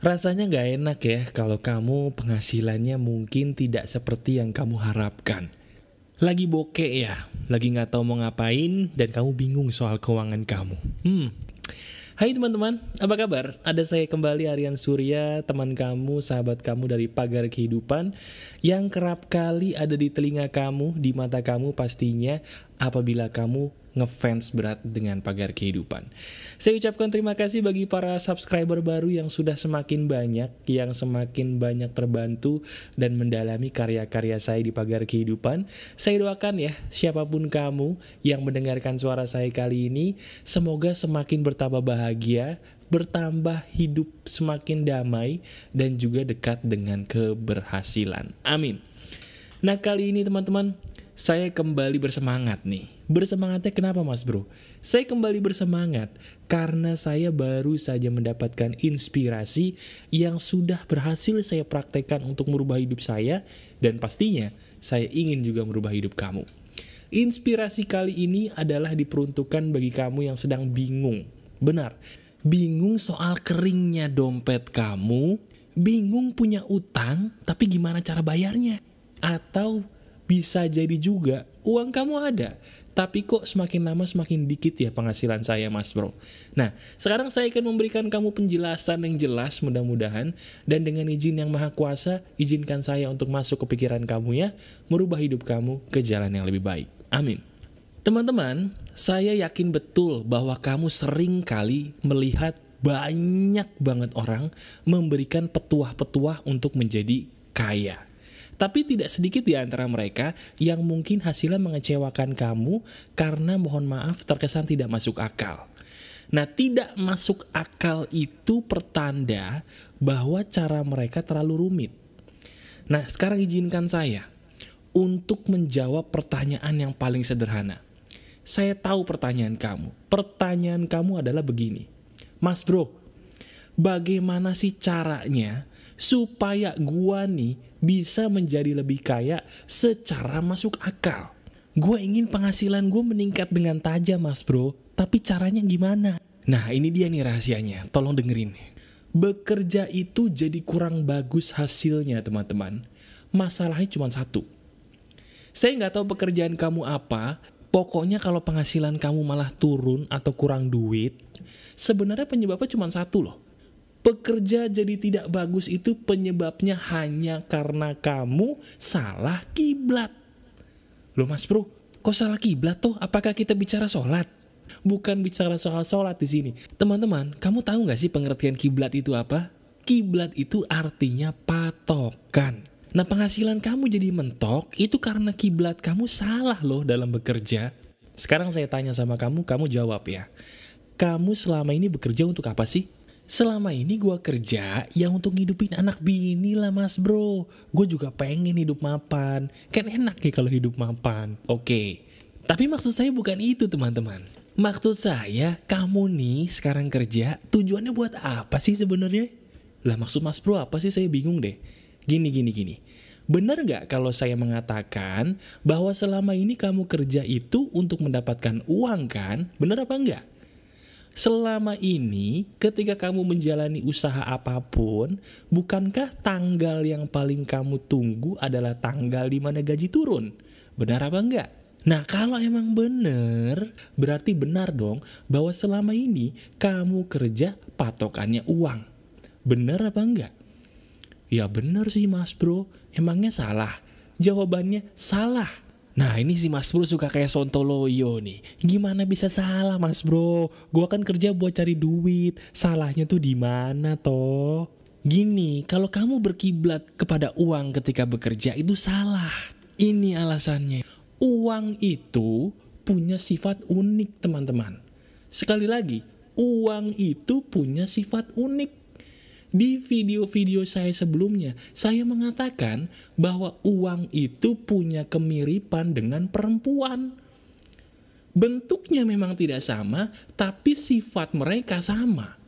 Rasanya gak enak ya kalau kamu penghasilannya mungkin tidak seperti yang kamu harapkan. Lagi bokeh ya, lagi gak tahu mau ngapain dan kamu bingung soal keuangan kamu. Hmm. Hai teman-teman, apa kabar? Ada saya kembali Aryan Surya, teman kamu, sahabat kamu dari Pagar Kehidupan yang kerap kali ada di telinga kamu, di mata kamu pastinya apabila kamu ngefans berat dengan pagar kehidupan. Saya ucapkan terima kasih bagi para subscriber baru yang sudah semakin banyak, yang semakin banyak terbantu dan mendalami karya-karya saya di pagar kehidupan. Saya doakan ya, siapa pun kamu yang mendengarkan suara saya kali ini, semoga semakin bertambah bahagia, bertambah hidup semakin damai, dan juga dekat dengan keberhasilan. Amin. Nah kali ini teman-teman, saya kembali bersemangat nih. Bersemangatnya kenapa mas bro? Saya kembali bersemangat karena saya baru saja mendapatkan inspirasi yang sudah berhasil saya praktekkan untuk merubah hidup saya dan pastinya saya ingin juga merubah hidup kamu. Inspirasi kali ini adalah diperuntukkan bagi kamu yang sedang bingung. Benar, bingung soal keringnya dompet kamu, bingung punya utang tapi gimana cara bayarnya? Atau bisa jadi juga uang kamu ada, tapi kok semakin lama semakin dikit ya penghasilan saya mas bro. Nah, sekarang saya akan memberikan kamu penjelasan yang jelas mudah-mudahan, dan dengan izin yang maha kuasa, izinkan saya untuk masuk ke pikiran kamu ya, merubah hidup kamu ke jalan yang lebih baik. Amin. Teman-teman, saya yakin betul bahwa kamu sering kali melihat banyak banget orang memberikan petuah-petuah untuk menjadi kaya. Tapi tidak sedikit di antara mereka yang mungkin hasilnya mengecewakan kamu karena mohon maaf terkesan tidak masuk akal. Nah, tidak masuk akal itu pertanda bahwa cara mereka terlalu rumit. Nah, sekarang izinkan saya untuk menjawab pertanyaan yang paling sederhana. Saya tahu pertanyaan kamu. Pertanyaan kamu adalah begini. Mas bro, bagaimana sih caranya supaya gua nih bisa menjadi lebih kaya secara masuk akal. Gue ingin penghasilan gue meningkat dengan tajam mas bro, tapi caranya gimana? Nah ini dia nih rahasianya, tolong dengerin. Bekerja itu jadi kurang bagus hasilnya teman-teman. Masalahnya cuma satu. Saya nggak tahu pekerjaan kamu apa, pokoknya kalau penghasilan kamu malah turun atau kurang duit, sebenarnya penyebabnya cuma satu loh Pekerja jadi tidak bagus itu penyebabnya hanya karena kamu salah kiblat. Loh mas bro, kok salah kiblat toh? Apakah kita bicara sholat? Bukan bicara soal sholat di sini. Teman-teman, kamu tahu nggak sih pengertian kiblat itu apa? Kiblat itu artinya patokan. Nah penghasilan kamu jadi mentok itu karena kiblat kamu salah loh dalam bekerja. Sekarang saya tanya sama kamu, kamu jawab ya. Kamu selama ini bekerja untuk apa sih? Selama ini gue kerja yang untuk ngidupin anak bini lah mas bro. Gue juga pengen hidup mapan. Kan enak ya kalau hidup mapan. Oke. Tapi maksud saya bukan itu teman-teman. Maksud saya kamu nih sekarang kerja tujuannya buat apa sih sebenarnya? Lah maksud mas bro apa sih saya bingung deh. Gini gini gini. Benar nggak kalau saya mengatakan bahwa selama ini kamu kerja itu untuk mendapatkan uang kan? Benar apa enggak? Selama ini, ketika kamu menjalani usaha apa pun, bukankah tanggal yang paling kamu tunggu adalah tanggal di mana gaji turun? Benar apa enggak? Nah, kalau emang benar, berarti benar dong bahwa selama ini kamu kerja patokannya uang. Benar apa enggak? Ya benar sih mas bro, emangnya salah? Jawabannya salah. Nah ini si mas bro suka kayak sontoloyo nih. Gimana bisa salah mas bro? Gua kan kerja buat cari duit. Salahnya tuh di mana toh? Gini kalau kamu berkiblat kepada uang ketika bekerja itu salah. Ini alasannya. Uang itu punya sifat unik teman-teman. Sekali lagi Uang itu punya sifat unik di video-video saya sebelumnya, saya mengatakan bahwa uang itu punya kemiripan dengan perempuan. Bentuknya memang tidak sama, tapi sifat mereka sama.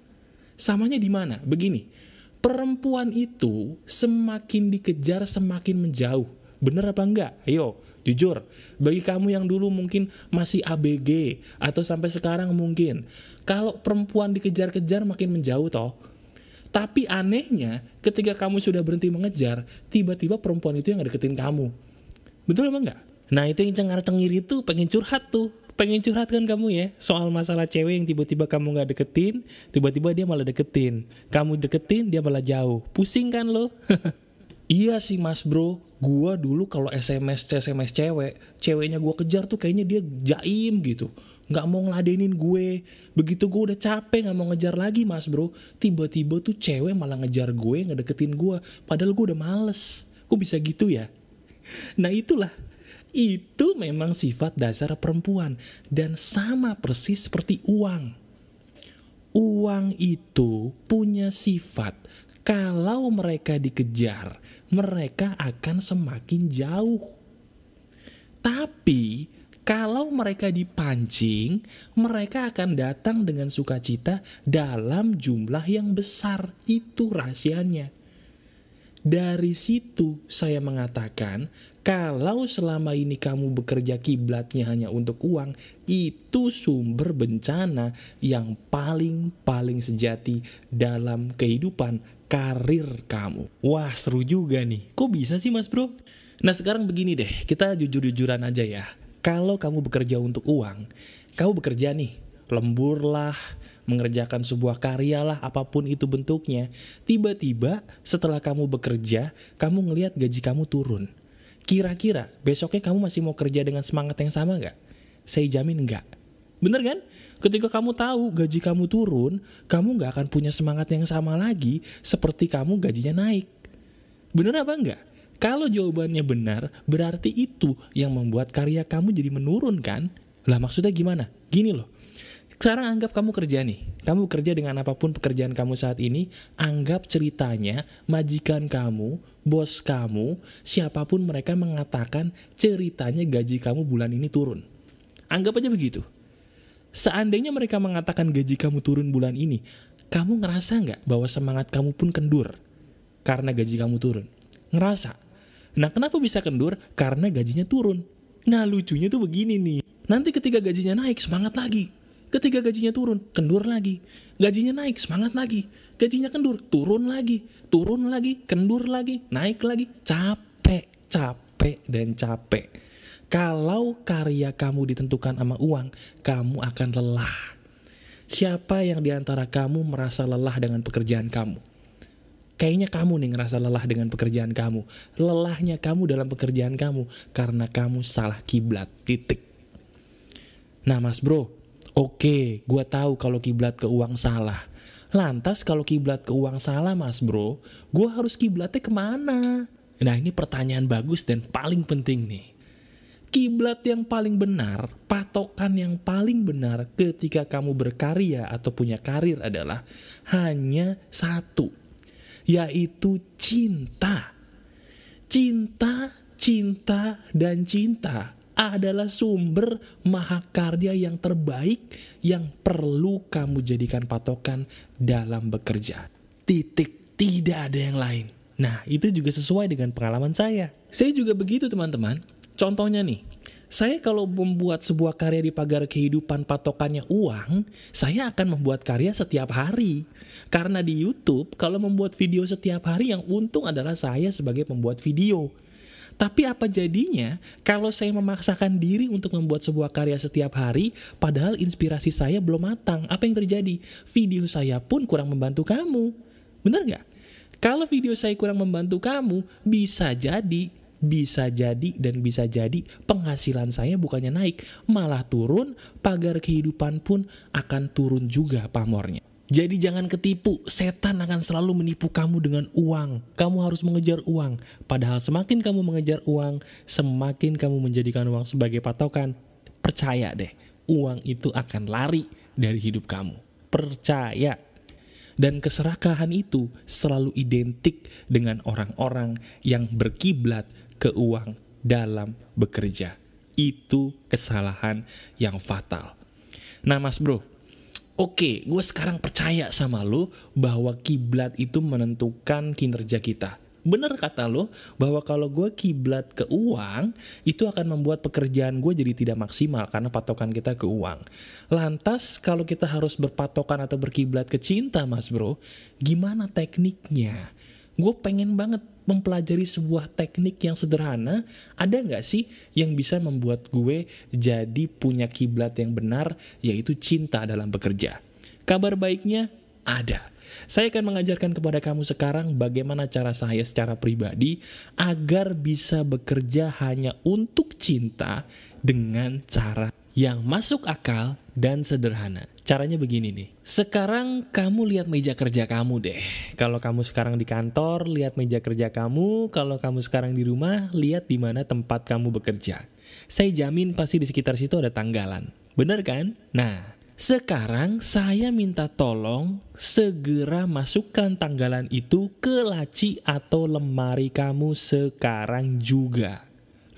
Samanya di mana? Begini, perempuan itu semakin dikejar semakin menjauh. Bener apa enggak? Ayo, jujur. Bagi kamu yang dulu mungkin masih ABG atau sampai sekarang mungkin. Kalau perempuan dikejar-kejar makin menjauh toh Tapi anehnya, ketika kamu sudah berhenti mengejar, tiba-tiba perempuan itu yang deketin kamu. Betul emang nggak? Nah itu yang cengar-cengir itu pengen curhat tuh. Pengen curhat kan kamu ya Soal masalah cewek yang tiba-tiba kamu nggak deketin Tiba-tiba dia malah deketin Kamu deketin dia malah jauh Pusing kan lo? iya sih mas bro Gua dulu kalau SMS SMS cewek Ceweknya gua kejar tuh kayaknya dia jaim gitu nggak mau ngeladenin gue. Begitu gue udah capek nggak mau ngejar lagi mas bro. Tiba-tiba tuh cewek malah ngejar gue ngedeketin gue. Padahal gue udah males. Kok bisa gitu ya? Nah itulah. Itu memang sifat dasar perempuan. Dan sama persis seperti uang. Uang itu punya sifat. Kalau mereka dikejar mereka akan semakin jauh. Tapi kalau mereka dipancing, mereka akan datang dengan sukacita dalam jumlah yang besar. Itu rahasianya. Dari situ saya mengatakan, kalau selama ini kamu bekerja kiblatnya hanya untuk uang, itu sumber bencana yang paling-paling sejati dalam kehidupan karir kamu. Wah seru juga nih, kok bisa sih mas bro? Nah sekarang begini deh, kita jujur-jujuran aja ya kalau kamu bekerja untuk uang, kamu bekerja nih, lembur lah, mengerjakan sebuah karya lah, apa pun itu bentuknya. Tiba-tiba setelah kamu bekerja, kamu ngelihat gaji kamu turun. Kira-kira besoknya kamu masih mau kerja dengan semangat yang sama nggak? Saya jamin nggak. Bener kan? Ketika kamu tahu gaji kamu turun, kamu nggak akan punya semangat yang sama lagi seperti kamu gajinya naik. Bener apa enggak? Kalau jawabannya benar, berarti itu yang membuat karya kamu jadi menurun kan? Lah maksudnya gimana? Gini loh. Sekarang anggap kamu kerja nih. Kamu kerja dengan apa pun pekerjaan kamu saat ini, anggap ceritanya majikan kamu, bos kamu, siapa pun mereka mengatakan ceritanya gaji kamu bulan ini turun. Anggap aja begitu. Seandainya mereka mengatakan gaji kamu turun bulan ini, kamu ngerasa nggak bahwa semangat kamu pun kendur karena gaji kamu turun? Ngerasa. Nah kenapa bisa kendur? Karena gajinya turun. Nah lucunya tuh begini nih. Nanti ketika gajinya naik semangat lagi. Ketika gajinya turun, kendur lagi. Gajinya naik, semangat lagi. Gajinya kendur, turun lagi. Turun lagi, kendur lagi, naik lagi. Capek, capek, dan capek. Kalau karya kamu ditentukan sama uang, kamu akan lelah. Siapa yang di antara kamu merasa lelah dengan pekerjaan kamu? Kayaknya kamu nih ngerasa lelah dengan pekerjaan kamu. Lelahnya kamu dalam pekerjaan kamu karena kamu salah kiblat. Titik. Nah mas bro, oke, okay, gue tahu kalau kiblat ke uang salah. Lantas kalau kiblat ke uang salah mas bro, gue harus kiblatnya ke mana? Nah ini pertanyaan bagus dan paling penting nih. Kiblat yang paling benar, patokan yang paling benar ketika kamu berkarya atau punya karir adalah hanya satu yaitu cinta. Cinta, cinta, dan cinta adalah sumber mahakarya yang terbaik yang perlu kamu jadikan patokan dalam bekerja. Titik, tidak ada yang lain. Nah, itu juga sesuai dengan pengalaman saya. Saya juga begitu, teman-teman. Contohnya nih, saya kalau membuat sebuah karya di pagar kehidupan patokannya uang, saya akan membuat karya setiap hari. Karena di YouTube, kalau membuat video setiap hari yang untung adalah saya sebagai pembuat video. Tapi apa jadinya kalau saya memaksakan diri untuk membuat sebuah karya setiap hari, padahal inspirasi saya belum matang? Apa yang terjadi? Video saya pun kurang membantu kamu. Benar nggak? Kalau video saya kurang membantu kamu, bisa jadi bisa jadi dan bisa jadi penghasilan saya bukannya naik, malah turun, pagar kehidupan pun akan turun juga pamornya. Jadi jangan ketipu, setan akan selalu menipu kamu dengan uang. Kamu harus mengejar uang. Padahal semakin kamu mengejar uang, semakin kamu menjadikan uang sebagai patokan. Percaya deh, uang itu akan lari dari hidup kamu. Percaya. Dan keserakahan itu selalu identik dengan orang-orang yang berkiblat ke uang dalam bekerja. Itu kesalahan yang fatal. Nah mas bro, oke gue sekarang percaya sama lo bahwa kiblat itu menentukan kinerja kita. Bener kata lo bahwa kalau gue kiblat ke uang itu akan membuat pekerjaan gue jadi tidak maksimal karena patokan kita ke uang. Lantas kalau kita harus berpatokan atau berkiblat ke cinta mas bro, gimana tekniknya? Gue pengen banget mempelajari sebuah teknik yang sederhana. Ada nggak sih yang bisa membuat gue jadi punya kiblat yang benar yaitu cinta dalam bekerja? Kabar baiknya ada. Saya akan mengajarkan kepada kamu sekarang bagaimana cara saya secara pribadi agar bisa bekerja hanya untuk cinta dengan cara yang masuk akal dan sederhana. Caranya begini nih. Sekarang kamu lihat meja kerja kamu deh. Kalau kamu sekarang di kantor, lihat meja kerja kamu. Kalau kamu sekarang di rumah, lihat di mana tempat kamu bekerja. Saya jamin pasti di sekitar situ ada tanggalan. Bener kan? Nah, sekarang saya minta tolong segera masukkan tanggalan itu ke laci atau lemari kamu sekarang juga.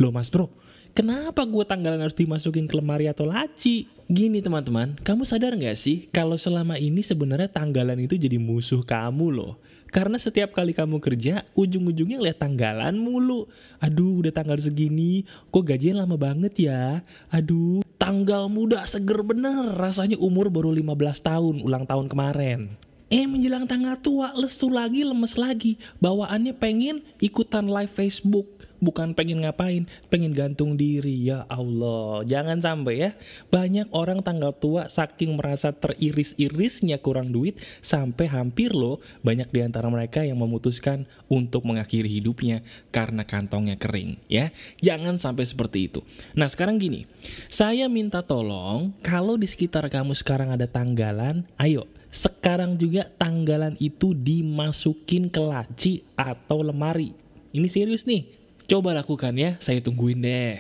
Loh mas bro, kenapa gue tanggalan harus dimasukin ke lemari atau laci? Gini teman-teman, kamu sadar gak sih kalau selama ini sebenarnya tanggalan itu jadi musuh kamu loh. Karena setiap kali kamu kerja, ujung-ujungnya lihat tanggalan mulu. Aduh, udah tanggal segini, kok gajinya lama banget ya? Aduh, tanggal muda seger bener. Rasanya umur baru 15 tahun ulang tahun kemarin. Eh menjelang tanggal tua lesu lagi lemes lagi. Bawaannya pengen ikutan live Facebook bukan pengen ngapain, pengen gantung diri. Ya Allah, jangan sampai ya. Banyak orang tanggal tua saking merasa teriris-irisnya kurang duit sampai hampir loh banyak di antara mereka yang memutuskan untuk mengakhiri hidupnya karena kantongnya kering ya. Jangan sampai seperti itu. Nah, sekarang gini. Saya minta tolong kalau di sekitar kamu sekarang ada tanggalan, ayo sekarang juga tanggalan itu dimasukin ke laci atau lemari. Ini serius nih. Coba lakukan ya, saya tungguin deh.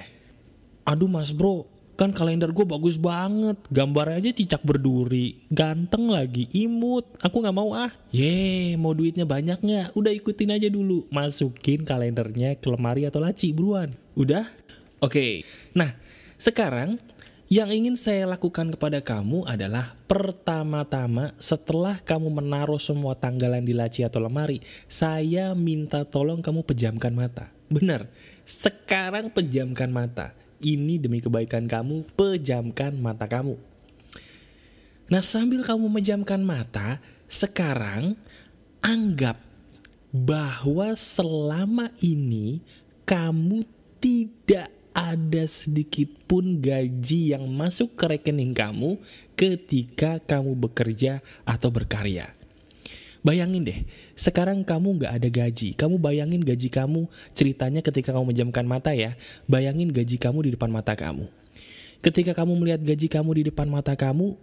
Aduh mas bro, kan kalender gue bagus banget. Gambarnya aja cicak berduri. Ganteng lagi, imut. Aku gak mau ah. Ye, mau duitnya banyak gak? Udah ikutin aja dulu. Masukin kalendernya ke lemari atau laci buruan. Udah? Oke. Okay. Nah, sekarang yang ingin saya lakukan kepada kamu adalah pertama-tama setelah kamu menaruh semua tanggalan di laci atau lemari, saya minta tolong kamu pejamkan mata. Benar, sekarang pejamkan mata. Ini demi kebaikan kamu, pejamkan mata kamu. Nah sambil kamu memejamkan mata, sekarang anggap bahwa selama ini kamu tidak ada sedikit pun gaji yang masuk ke rekening kamu ketika kamu bekerja atau berkarya. Bayangin deh, sekarang kamu gak ada gaji. Kamu bayangin gaji kamu, ceritanya ketika kamu menjamkan mata ya. Bayangin gaji kamu di depan mata kamu. Ketika kamu melihat gaji kamu di depan mata kamu,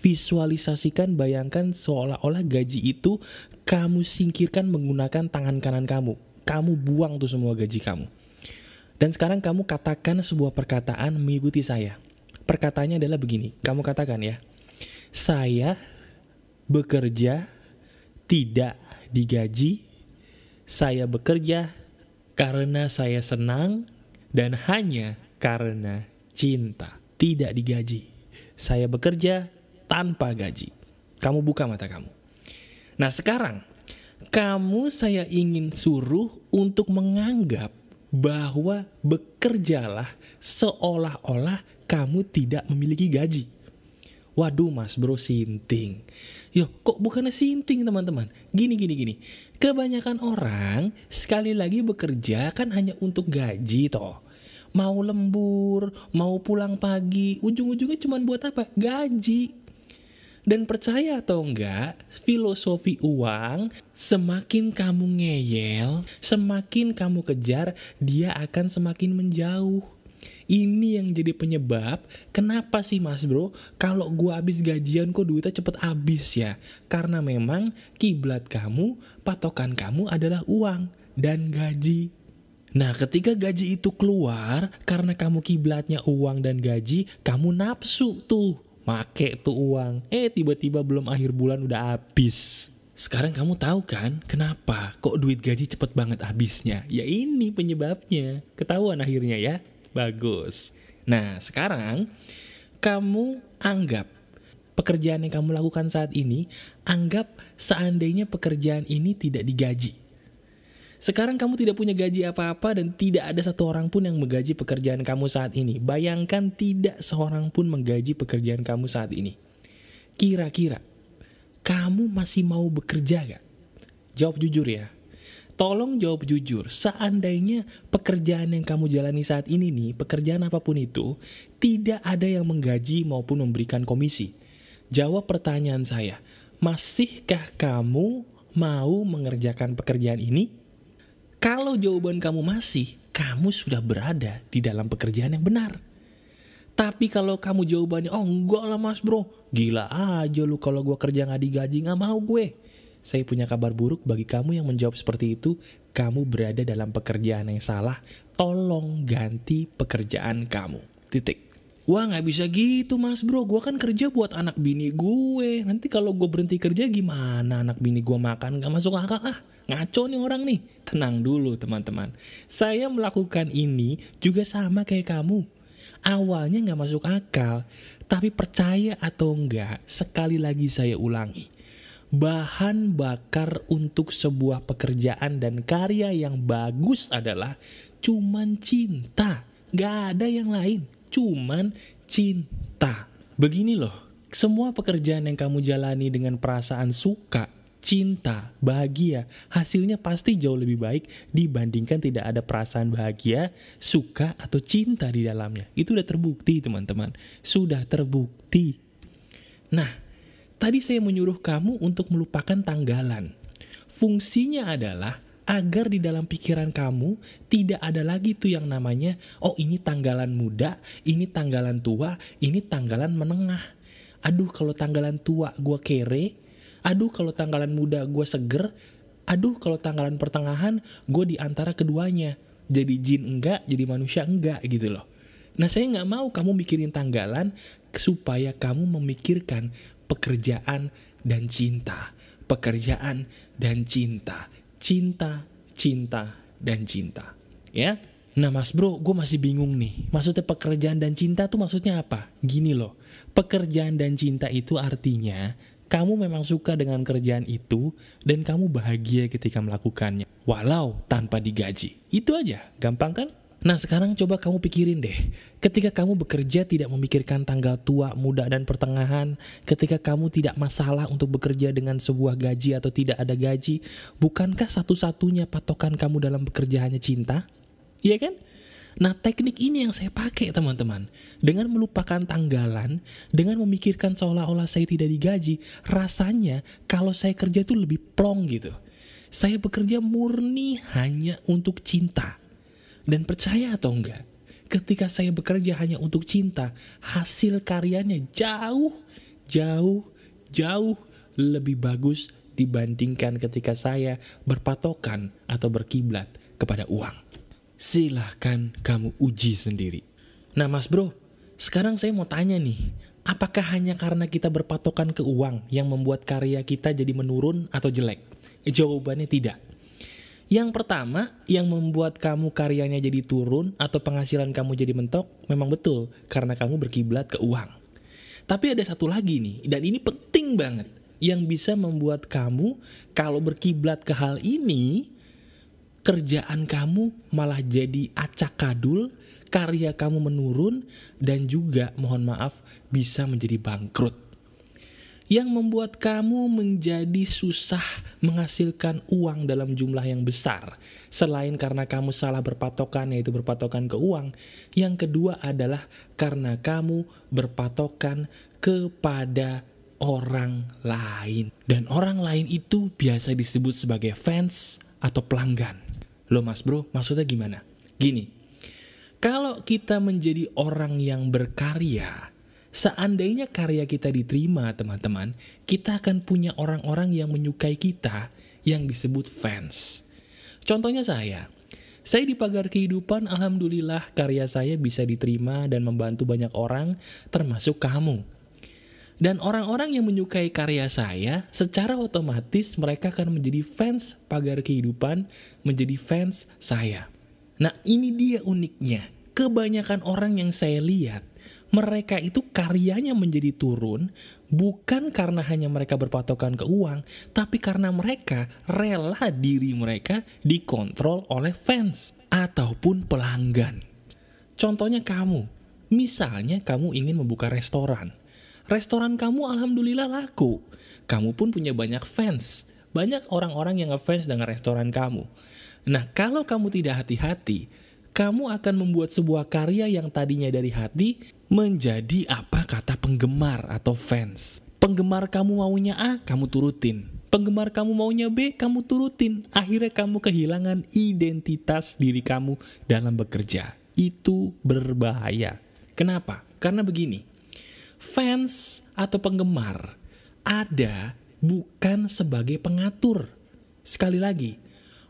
visualisasikan, bayangkan seolah-olah gaji itu kamu singkirkan menggunakan tangan kanan kamu. Kamu buang tuh semua gaji kamu. Dan sekarang kamu katakan sebuah perkataan mengikuti saya. Perkataannya adalah begini, kamu katakan ya. Saya bekerja tidak digaji, saya bekerja karena saya senang dan hanya karena cinta. Tidak digaji. Saya bekerja tanpa gaji. Kamu buka mata kamu. Nah sekarang, kamu saya ingin suruh untuk menganggap bahwa bekerjalah seolah-olah kamu tidak memiliki gaji. Waduh mas bro sinting. Yo kok bukannya sinting teman-teman. Gini gini gini. Kebanyakan orang sekali lagi bekerja kan hanya untuk gaji toh. Mau lembur, mau pulang pagi, ujung-ujungnya cuma buat apa? Gaji. Dan percaya atau enggak, filosofi uang semakin kamu ngeyel, semakin kamu kejar, dia akan semakin menjauh. Ini yang jadi penyebab kenapa sih mas bro kalau gue habis gajian kok duitnya cepet habis ya. Karena memang kiblat kamu, patokan kamu adalah uang dan gaji. Nah ketika gaji itu keluar karena kamu kiblatnya uang dan gaji, kamu nafsu tuh. Make tuh uang. Eh tiba-tiba belum akhir bulan udah habis. Sekarang kamu tahu kan kenapa kok duit gaji cepet banget habisnya? Ya ini penyebabnya. Ketahuan akhirnya ya. Bagus. Nah, sekarang kamu anggap pekerjaan yang kamu lakukan saat ini, anggap seandainya pekerjaan ini tidak digaji. Sekarang kamu tidak punya gaji apa-apa dan tidak ada satu orang pun yang menggaji pekerjaan kamu saat ini. Bayangkan tidak seorang pun menggaji pekerjaan kamu saat ini. Kira-kira, kamu masih mau bekerja gak? Jawab jujur ya. Tolong jawab jujur, seandainya pekerjaan yang kamu jalani saat ini nih, pekerjaan apa pun itu, tidak ada yang menggaji maupun memberikan komisi. Jawab pertanyaan saya, masihkah kamu mau mengerjakan pekerjaan ini? Kalau jawaban kamu masih, kamu sudah berada di dalam pekerjaan yang benar. Tapi kalau kamu jawabannya, oh enggak lah mas bro, gila aja lu kalau gue kerja gak digaji gak mau gue. Saya punya kabar buruk bagi kamu yang menjawab seperti itu, kamu berada dalam pekerjaan yang salah, tolong ganti pekerjaan kamu. Titik. Wah gak bisa gitu mas bro, gue kan kerja buat anak bini gue. Nanti kalau gue berhenti kerja gimana anak bini gue makan gak masuk akal ah. Ngaco nih orang nih. Tenang dulu teman-teman. Saya melakukan ini juga sama kayak kamu. Awalnya gak masuk akal, tapi percaya atau enggak, sekali lagi saya ulangi bahan bakar untuk sebuah pekerjaan dan karya yang bagus adalah cuman cinta. Gak ada yang lain, cuman cinta. Begini loh, semua pekerjaan yang kamu jalani dengan perasaan suka, cinta, bahagia, hasilnya pasti jauh lebih baik dibandingkan tidak ada perasaan bahagia, suka, atau cinta di dalamnya. Itu udah terbukti teman-teman, sudah terbukti. Nah, Tadi saya menyuruh kamu untuk melupakan tanggalan. Fungsinya adalah agar di dalam pikiran kamu tidak ada lagi tuh yang namanya, oh ini tanggalan muda, ini tanggalan tua, ini tanggalan menengah. Aduh kalau tanggalan tua gue kere, aduh kalau tanggalan muda gue seger, aduh kalau tanggalan pertengahan gue di antara keduanya. Jadi jin enggak, jadi manusia enggak gitu loh. Nah saya nggak mau kamu mikirin tanggalan supaya kamu memikirkan pekerjaan dan cinta, pekerjaan dan cinta, cinta, cinta, dan cinta. Ya, nah mas bro, gue masih bingung nih. Maksudnya pekerjaan dan cinta tuh maksudnya apa? Gini loh, pekerjaan dan cinta itu artinya kamu memang suka dengan kerjaan itu dan kamu bahagia ketika melakukannya. Walau tanpa digaji. Itu aja, gampang kan? Nah sekarang coba kamu pikirin deh, ketika kamu bekerja tidak memikirkan tanggal tua, muda, dan pertengahan, ketika kamu tidak masalah untuk bekerja dengan sebuah gaji atau tidak ada gaji, bukankah satu-satunya patokan kamu dalam bekerja hanya cinta? Iya kan? Nah teknik ini yang saya pakai teman-teman Dengan melupakan tanggalan Dengan memikirkan seolah-olah saya tidak digaji Rasanya kalau saya kerja itu lebih plong gitu Saya bekerja murni hanya untuk cinta dan percaya atau enggak, ketika saya bekerja hanya untuk cinta, hasil karyanya jauh, jauh, jauh lebih bagus dibandingkan ketika saya berpatokan atau berkiblat kepada uang. Silahkan kamu uji sendiri. Nah mas bro, sekarang saya mau tanya nih, apakah hanya karena kita berpatokan ke uang yang membuat karya kita jadi menurun atau jelek? Jawabannya tidak. Yang pertama, yang membuat kamu karyanya jadi turun atau penghasilan kamu jadi mentok, memang betul, karena kamu berkiblat ke uang. Tapi ada satu lagi nih, dan ini penting banget, yang bisa membuat kamu kalau berkiblat ke hal ini, kerjaan kamu malah jadi acak kadul, karya kamu menurun, dan juga mohon maaf bisa menjadi bangkrut yang membuat kamu menjadi susah menghasilkan uang dalam jumlah yang besar. Selain karena kamu salah berpatokan, yaitu berpatokan ke uang. Yang kedua adalah karena kamu berpatokan kepada orang lain. Dan orang lain itu biasa disebut sebagai fans atau pelanggan. Loh mas bro, maksudnya gimana? Gini, kalau kita menjadi orang yang berkarya, Seandainya karya kita diterima, teman-teman, kita akan punya orang-orang yang menyukai kita yang disebut fans. Contohnya saya, saya di pagar kehidupan, alhamdulillah karya saya bisa diterima dan membantu banyak orang, termasuk kamu. Dan orang-orang yang menyukai karya saya, secara otomatis mereka akan menjadi fans pagar kehidupan, menjadi fans saya. Nah ini dia uniknya, kebanyakan orang yang saya lihat mereka itu karyanya menjadi turun bukan karena hanya mereka berpatokan ke uang, tapi karena mereka rela diri mereka dikontrol oleh fans ataupun pelanggan. Contohnya kamu, misalnya kamu ingin membuka restoran. Restoran kamu alhamdulillah laku. Kamu pun punya banyak fans. Banyak orang-orang yang ngefans dengan restoran kamu. Nah, kalau kamu tidak hati-hati, kamu akan membuat sebuah karya yang tadinya dari hati menjadi apa kata penggemar atau fans. Penggemar kamu maunya A, kamu turutin. Penggemar kamu maunya B, kamu turutin. Akhirnya kamu kehilangan identitas diri kamu dalam bekerja. Itu berbahaya. Kenapa? Karena begini, fans atau penggemar ada bukan sebagai pengatur. Sekali lagi,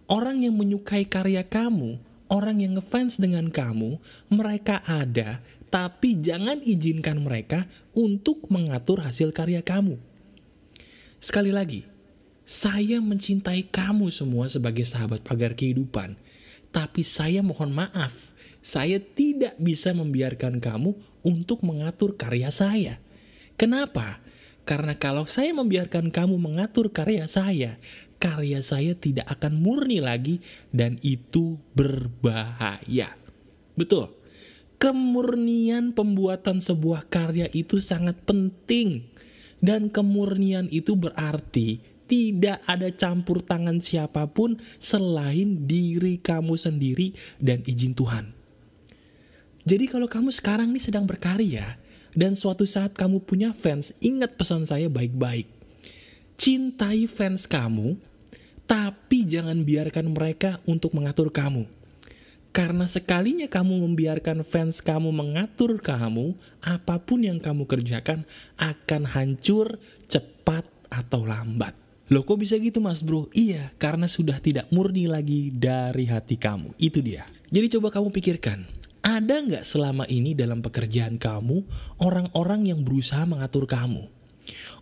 orang yang menyukai karya kamu orang yang ngefans dengan kamu, mereka ada, tapi jangan izinkan mereka untuk mengatur hasil karya kamu. Sekali lagi, saya mencintai kamu semua sebagai sahabat pagar kehidupan, tapi saya mohon maaf, saya tidak bisa membiarkan kamu untuk mengatur karya saya. Kenapa? Karena kalau saya membiarkan kamu mengatur karya saya, karya saya tidak akan murni lagi dan itu berbahaya. Betul. Kemurnian pembuatan sebuah karya itu sangat penting. Dan kemurnian itu berarti tidak ada campur tangan siapa pun selain diri kamu sendiri dan izin Tuhan. Jadi kalau kamu sekarang ini sedang berkarya dan suatu saat kamu punya fans, ingat pesan saya baik-baik. Cintai fans kamu tapi jangan biarkan mereka untuk mengatur kamu. Karena sekalinya kamu membiarkan fans kamu mengatur kamu, apa pun yang kamu kerjakan akan hancur cepat atau lambat. Loh kok bisa gitu mas bro? Iya, karena sudah tidak murni lagi dari hati kamu. Itu dia. Jadi coba kamu pikirkan, ada nggak selama ini dalam pekerjaan kamu orang-orang yang berusaha mengatur kamu?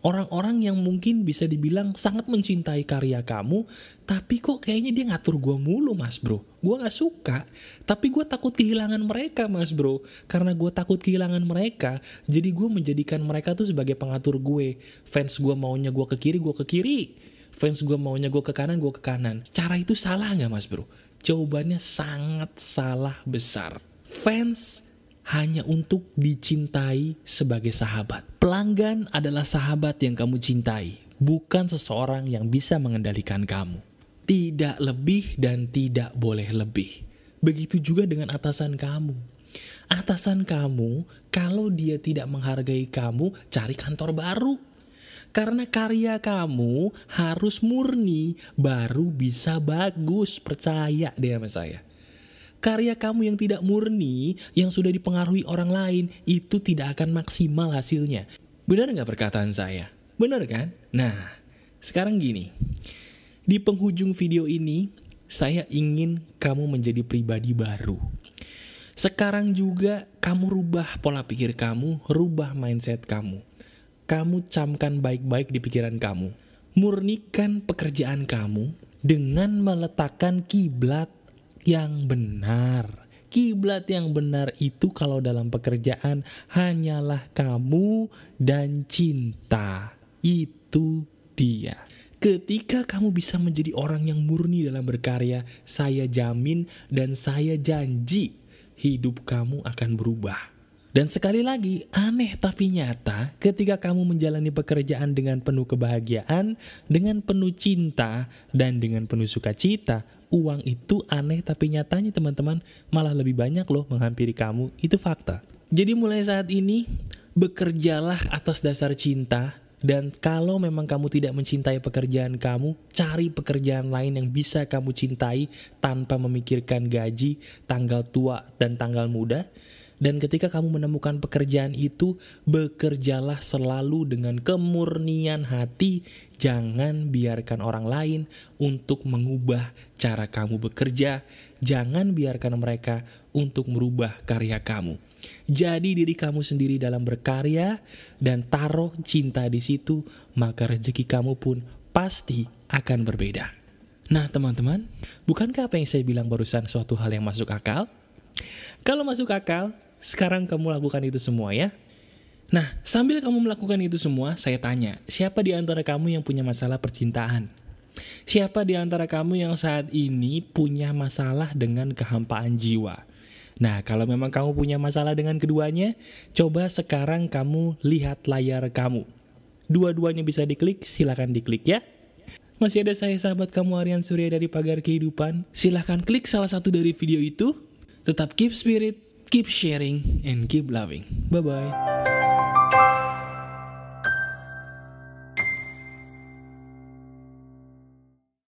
Orang-orang yang mungkin bisa dibilang sangat mencintai karya kamu, tapi kok kayaknya dia ngatur gue mulu mas bro. Gue gak suka, tapi gue takut kehilangan mereka mas bro. Karena gue takut kehilangan mereka, jadi gue menjadikan mereka tuh sebagai pengatur gue. Fans gue maunya gue ke kiri, gue ke kiri. Fans gue maunya gue ke kanan, gue ke kanan. Cara itu salah gak mas bro? Jawabannya sangat salah besar. Fans hanya untuk dicintai sebagai sahabat. Pelanggan adalah sahabat yang kamu cintai, bukan seseorang yang bisa mengendalikan kamu. Tidak lebih dan tidak boleh lebih. Begitu juga dengan atasan kamu. Atasan kamu, kalau dia tidak menghargai kamu, cari kantor baru. Karena karya kamu harus murni, baru bisa bagus. Percaya deh sama saya karya kamu yang tidak murni, yang sudah dipengaruhi orang lain, itu tidak akan maksimal hasilnya. Benar nggak perkataan saya? Benar kan? Nah, sekarang gini. Di penghujung video ini, saya ingin kamu menjadi pribadi baru. Sekarang juga kamu rubah pola pikir kamu, rubah mindset kamu. Kamu camkan baik-baik di pikiran kamu. Murnikan pekerjaan kamu dengan meletakkan kiblat yang benar. Kiblat yang benar itu kalau dalam pekerjaan hanyalah kamu dan cinta. Itu dia. Ketika kamu bisa menjadi orang yang murni dalam berkarya, saya jamin dan saya janji hidup kamu akan berubah. Dan sekali lagi, aneh tapi nyata ketika kamu menjalani pekerjaan dengan penuh kebahagiaan, dengan penuh cinta, dan dengan penuh sukacita, uang itu aneh tapi nyatanya teman-teman malah lebih banyak loh menghampiri kamu. Itu fakta. Jadi mulai saat ini, bekerjalah atas dasar cinta, dan kalau memang kamu tidak mencintai pekerjaan kamu, cari pekerjaan lain yang bisa kamu cintai tanpa memikirkan gaji, tanggal tua, dan tanggal muda. Dan ketika kamu menemukan pekerjaan itu, bekerjalah selalu dengan kemurnian hati. Jangan biarkan orang lain untuk mengubah cara kamu bekerja. Jangan biarkan mereka untuk merubah karya kamu. Jadi diri kamu sendiri dalam berkarya dan taruh cinta di situ, maka rezeki kamu pun pasti akan berbeda. Nah teman-teman, bukankah apa yang saya bilang barusan suatu hal yang masuk akal? Kalau masuk akal, sekarang kamu lakukan itu semua ya. Nah, sambil kamu melakukan itu semua, saya tanya, siapa di antara kamu yang punya masalah percintaan? Siapa di antara kamu yang saat ini punya masalah dengan kehampaan jiwa? Nah, kalau memang kamu punya masalah dengan keduanya, coba sekarang kamu lihat layar kamu. Dua-duanya bisa diklik, silahkan diklik ya. Masih ada saya sahabat kamu Aryan Surya dari Pagar Kehidupan. Silahkan klik salah satu dari video itu. Tetap keep spirit, keep sharing, and keep loving. Bye-bye.